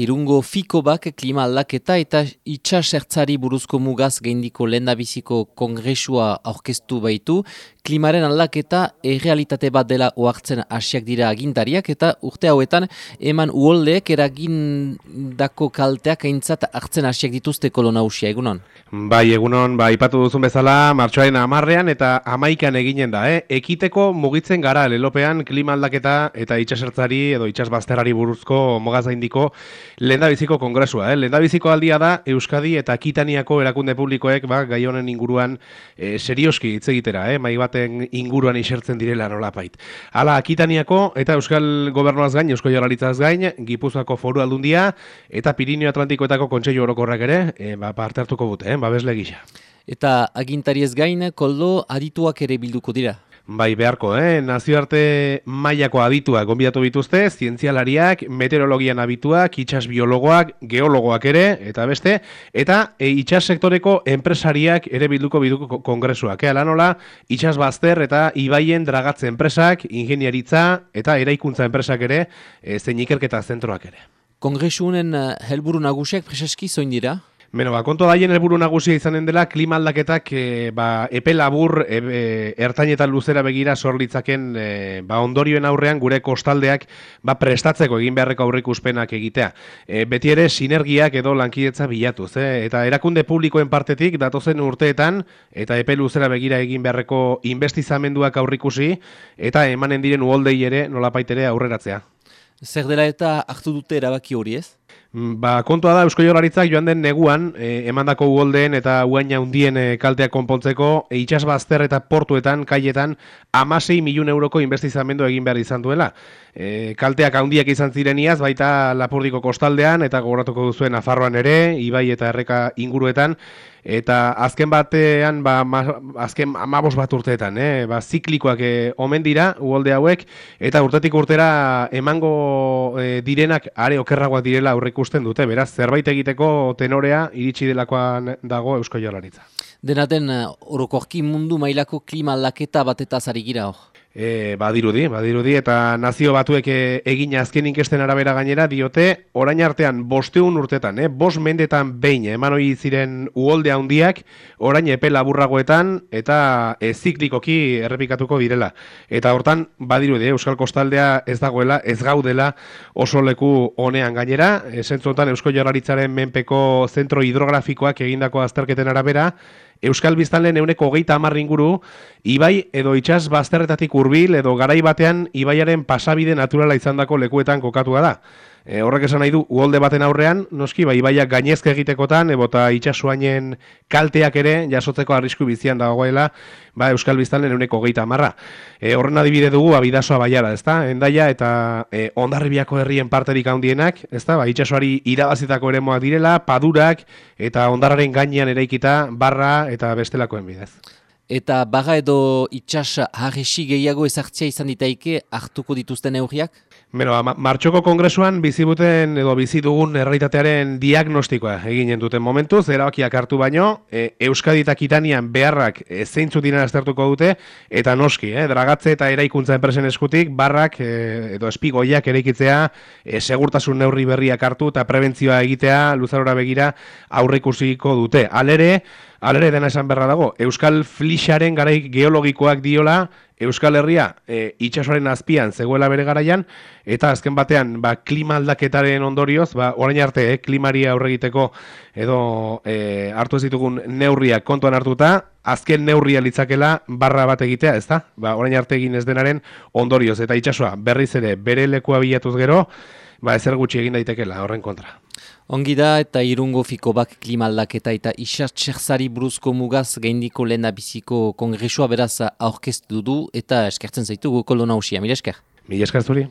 Irungo fiko bak klima aldaketa eta itxasertzari buruzko mugaz geindiko lendabiziko kongresua aurkeztu baitu. Klimaren aldaketa errealitate bat dela oartzen asiak dira agintariak eta urte hauetan eman uoldeek eragindako kalteak aintzat hartzen asiak dituzte kolona usia, egunon? Bai, egunon, bai, ipatu duzun bezala, martxoaren amarrean eta amaikan eginen da, eh? Ekiteko mugitzen gara lelopean klima aldaketa eta itxasertzari edo itxasbazterari buruzko mugaz gaindiko lehen biziko kongresua, eh? lehen biziko aldia da Euskadi eta Kitaniako erakunde publikoek ba, gai honen inguruan e, serioski hitz egitera, eh? mai baten inguruan isertzen direla nolapait. Hala, Kitaniako eta Euskal Gobernuaz gain, Eusko Joralitzaz gain, Gipuzako foru aldundia eta Pirinio Atlantikoetako kontseilu orokorrak ere, e, ba, parte hartuko dute, eh? babesle gisa. Eta agintariez gain, koldo adituak ere bilduko dira? Bai, beharko, eh? nazioarte mailako adituak gonbidatu bituzte, zientzialariak, meteorologian abituak, itxas biologoak, geologoak ere, eta beste, eta e, itxas sektoreko enpresariak ere bilduko biduko kongresuak. Ea lanola, itxas bazter eta ibaien dragatze enpresak, ingeniaritza eta eraikuntza enpresak ere, e, zein ikerketa zentroak ere. Kongresunen uh, helburu nagusiak preseski zoin dira? Beno, ba, konto daien helburu nagusia izanen dela, klima aldaketak e, ba, epe labur, e, e, luzera begira sorlitzaken e, ba, ondorioen aurrean gure kostaldeak ba, prestatzeko egin beharreko aurrikuspenak egitea. E, beti ere, sinergiak edo lankidetza bilatuz. Eh? Eta erakunde publikoen partetik datozen urteetan, eta epe luzera begira egin beharreko investizamenduak aurrikusi, eta emanen diren uoldei ere nolapaitere aurreratzea. Zer dela eta hartu dute erabaki hori ez? Mm, ba, kontua da Eusko Jolaritzak joan den neguan, e, emandako ugoldeen eta uaina hundien e, kalteak konpontzeko, e, itxasbazter eta portuetan, kaietan, amasei milun euroko investizamendu egin behar izan duela. E, kalteak handiak izan zireniaz, baita Lapurdiko kostaldean, eta gogoratuko duzuen Afarroan ere, Ibai eta Erreka inguruetan, eta azken batean ba, ma, azken amabos bat urteetan eh? ba, ziklikoak eh, omen dira ugolde hauek eta urtetik urtera emango eh, direnak are okerragoak direla aurrikusten dute beraz zerbait egiteko tenorea iritsi delakoan dago Eusko Jolaritza Denaten uh, orokorki mundu mailako klima aldaketa bat eta zari gira hor E, badirudi, badirudi, eta nazio batuek e, egin azken inkesten arabera gainera diote, orain artean bosteun urtetan, eh, bost mendetan behin eman hori ziren uolde handiak, orain epe laburragoetan eta e, ziklikoki errepikatuko direla. Eta hortan, badirudi, eh, Euskal Kostaldea ez dagoela, ez gaudela oso leku honean gainera, esentzuotan Eusko Jorraritzaren menpeko zentro hidrografikoak egindako azterketen arabera, Euskal Biztanleen euneko hogeita inguru, ibai edo itxas bazterretatik hurbil edo garai batean ibaiaren pasabide naturala izandako lekuetan kokatua da. E, horrek esan nahi du, uolde baten aurrean, noski, bai, baiak gainezke egitekotan, ebota itxasuainen kalteak ere, jasotzeko arrisku bizian dagoela, ba, Euskal Biztan uneko geita marra. E, horren adibide dugu, abidasoa baiara, ezta? Endaia eta e, ondarribiako herrien parterik handienak, ezta? Ba, itxasuari irabazitako ere direla, padurak eta ondarraren gainean eraikita, barra eta bestelakoen bidez. Eta baga edo itxas harresi gehiago ezartzea izan ditaike hartuko dituzten eurriak? Beno, martxoko kongresuan bizibuten edo bizi dugun errealitatearen diagnostikoa eginen duten momentu, erabakiak hartu baino, e, Euskadi eta Kitanian beharrak e, zeintzu dinan aztertuko dute, eta noski, e, dragatze eta eraikuntza enpresen eskutik, barrak e, edo espigoiak eraikitzea, e, segurtasun neurri berriak hartu eta prebentzioa egitea luzarora begira aurrikusiko dute. Alere, alere dena esan berra dago, Euskal Flixaren garai geologikoak diola, Euskal Herria e, itxasoaren azpian zegoela bere garaian, eta azken batean ba, klima aldaketaren ondorioz, ba, orain arte e, klimaria aurregiteko edo e, hartu ez ditugun neurriak kontuan hartuta, azken neurria litzakela barra bat egitea, ez da? Ba, orain arte egin ez denaren ondorioz, eta itxasoa berriz ere bere lekua bilatuz gero, ba, ezer gutxi egin daitekela horren kontra. Ongi da eta irungo fiko bak klimaldaketa eta isartxerzari buruzko mugaz gaindiko lehen biziko kongresua beraz aurkeztu du eta eskertzen zaitugu koldo nausia. Mila esker? Mila esker zuri.